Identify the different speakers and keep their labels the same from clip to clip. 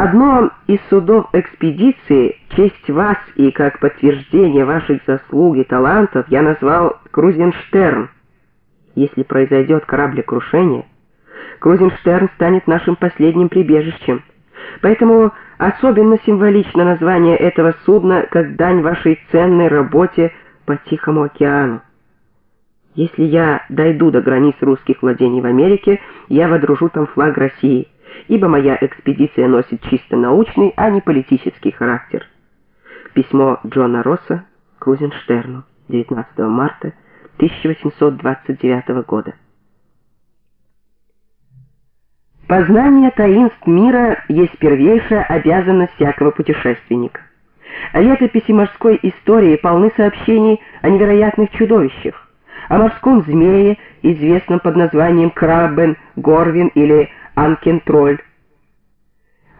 Speaker 1: Одно из судов экспедиции, честь вас и как подтверждение ваших заслуг и талантов, я назвал Крузенштерн. Если произойдет кораблекрушение, Крузенштерн станет нашим последним прибежищем. Поэтому особенно символично название этого судна как дань вашей ценной работе по Тихому океану. Если я дойду до границ русских владений в Америке, я водружу там флаг России ибо моя экспедиция носит чисто научный, а не политический характер. Письмо Джона Росса Крузенштерну 19 марта 1829 года. Познание таинств мира есть первейшая обязанность всякого путешественника. Летописи морской истории полны сообщений о невероятных чудовищах, о морском змее, известном под названием Краббен, Горвин или Анкентроль,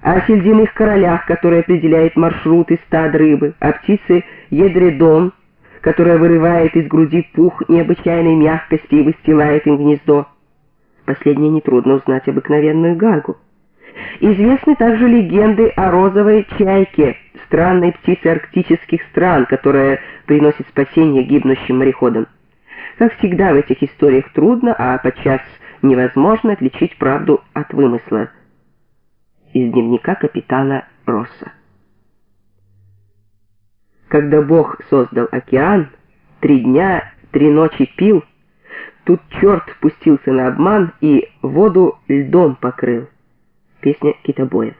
Speaker 1: о сельдяных королях, которые определяют маршруты стад рыбы, о птице Едредон, которая вырывает из груди пух необычайной мягкости и выстилает им гнездо. Последнее нетрудно узнать обыкновенную гагу. Известны также легенды о розовой чайке, странной птице арктических стран, которая приносит спасение гибнущим мореходам. Как всегда в этих историях трудно, а подчас невозможно отличить правду от вымысла. Из дневника капитана Росса. Когда Бог создал океан, три дня, три ночи пил, тут черт пустился на обман и воду льдом покрыл. Песня китобоев.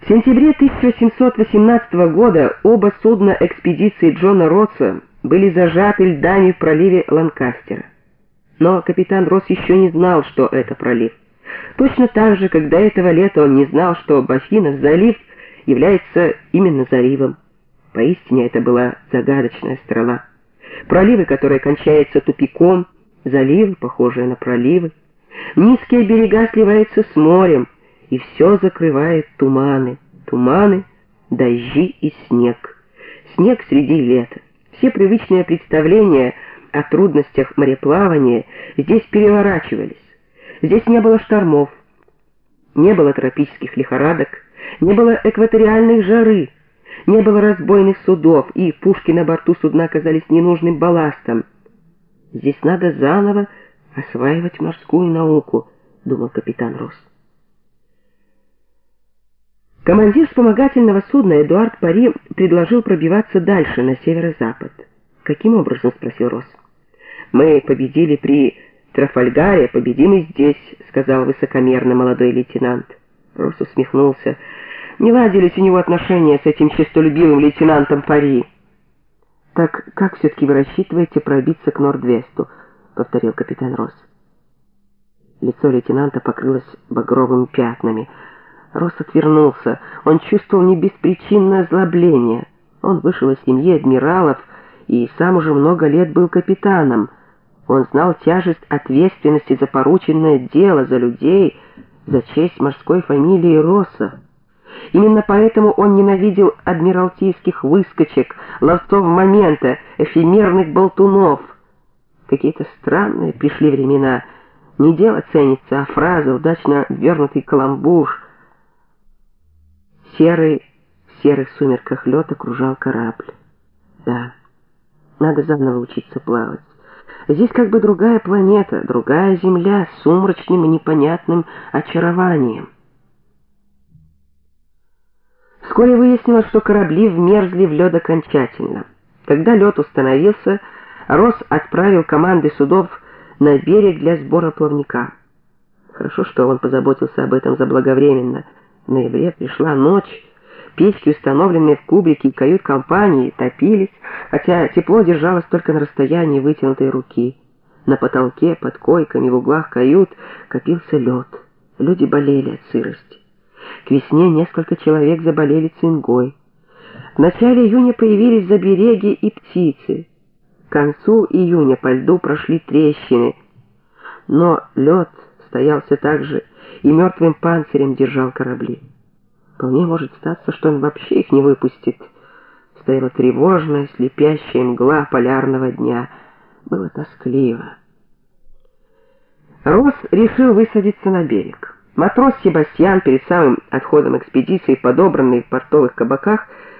Speaker 1: В сентябре 1718 года оба судна экспедиции Джона Росса были зажаты льдами в проливе Ланкастера. Но капитан Росс еще не знал, что это пролив. Точно так же, как до этого лета он не знал, что Бафинов залив является именно заливом. Поистине это была загадочная страна. Проливы, которые кончаются тупиком, заливы, похожие на проливы. Низкие берега сливаются с морем, и все закрывает туманы. Туманы, дожди и снег. Снег среди лета. Все привычные представления о трудностях мореплавания здесь переворачивались. Здесь не было штормов, не было тропических лихорадок, не было экваториальной жары, не было разбойных судов, и пушки на борту судна казались ненужным балластом. Здесь надо заново осваивать морскую науку, думал капитан Росс. Командир вспомогательного судна Эдуард Пари предложил пробиваться дальше, на северо-запад. «Каким образом?» — спросил Росс. Мы победили при Трафальгаре, победим и здесь, сказал высокомерно молодой лейтенант. Рос усмехнулся. Не ладились у него отношения с этим честолюбивым лейтенантом Пари. Так как все-таки вы рассчитываете пробиться к Нордвесту? повторил капитан Росс. Лицо лейтенанта покрылось багровыми пятнами. Росс отвернулся. Он чувствовал не беспричинное озлобление. Он вышел из семьи адмиралов и сам уже много лет был капитаном. Он знал тяжесть ответственности за порученное дело, за людей, за честь морской фамилии Росса. Именно поэтому он ненавидел адмиралтейских выскочек, ловцов момента, эфемерных болтунов. Какие-то странные пришли времена. Не дело ценится, а фраза, удачно вернутый каламбур. Серый, в серых сумерках лед окружал корабль. Да, надо заново учиться плавать. Здесь как бы другая планета, другая Земля с сумрачным и непонятным очарованием. Вскоре выяснилось, что корабли вмерзли в лед окончательно. Когда лед установился, Росс отправил команды судов на берег для сбора плавника. Хорошо, что он позаботился об этом заблаговременно. В ноябре пришла ночь, Печки, установленные в кубрике кают-компании, топились, хотя тепло держалось только на расстоянии вытянутой руки. На потолке, под койками, в углах кают копился лед. Люди болели от сырости. К весне несколько человек заболели цингой. В начале июня появились забереги и птицы. К концу июня по льду прошли трещины, но лед стоял все так же и мертвым панцирем держал корабли. Вполне может статься, что он вообще их не выпустит. Стояла тревожная, слепящая мгла полярного дня. Было тоскливо. Рос решил высадиться на берег. Матрос Себастьян перед самым отходом экспедиции, подобранный в портовых кабаках,